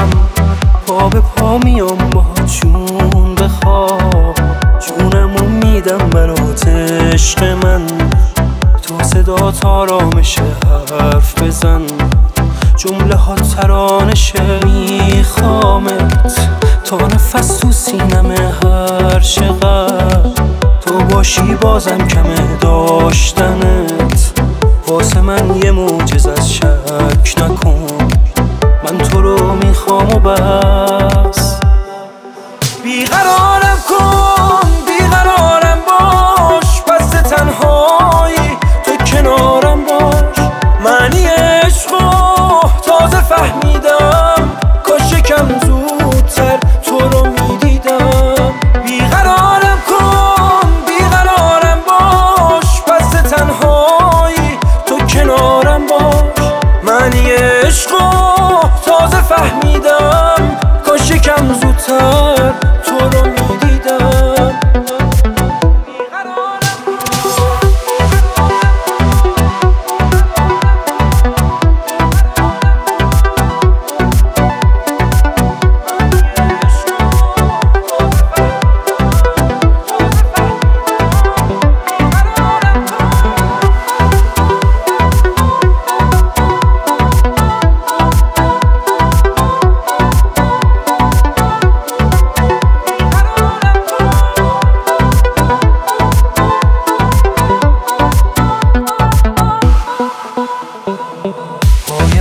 راحتم پا به پا میام با جون بخواب جونمو میدم برات عشق من. تو صدا آرامشه حرف بزن. جمله ها ترانشه میخوامت. تا نفس تو سینمه هر تو باشی بازم کمه داشتنت. واسه من یه موجز از شک نکن. من arrumar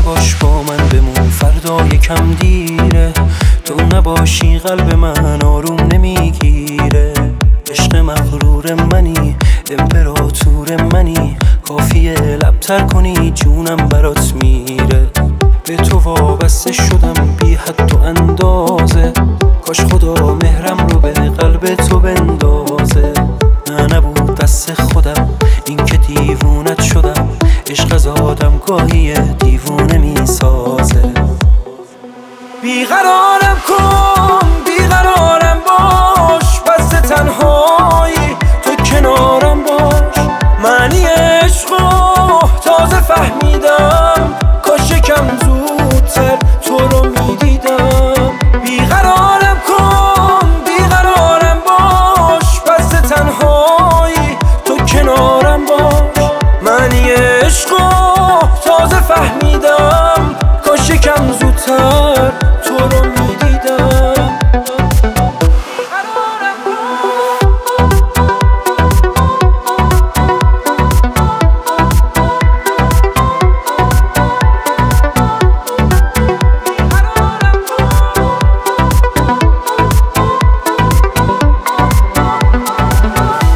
باش با من بمون فردا یکم دیره. تو نباشی قلب من آروم نمی‌گیره. عشق مغرور منی امپراتور منی. کافیه لبتر کنی جونم برات میره. به تو وابسته شدم بی حد و اندازه. کاش خدا مهرم رو به قلب تو بندازه. نه نبود دست خودم این که دیوونت شدم. عشق از آدم گاهی دیوونه می‌سازه. بیقرارم کن بیقرارم باش پس تنهایی تو کنارم باش. معنی عشقو تازه فهمیدم. تو تو رو دیدم هاروراپو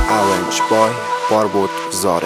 آوینچ بوی فارگوت زار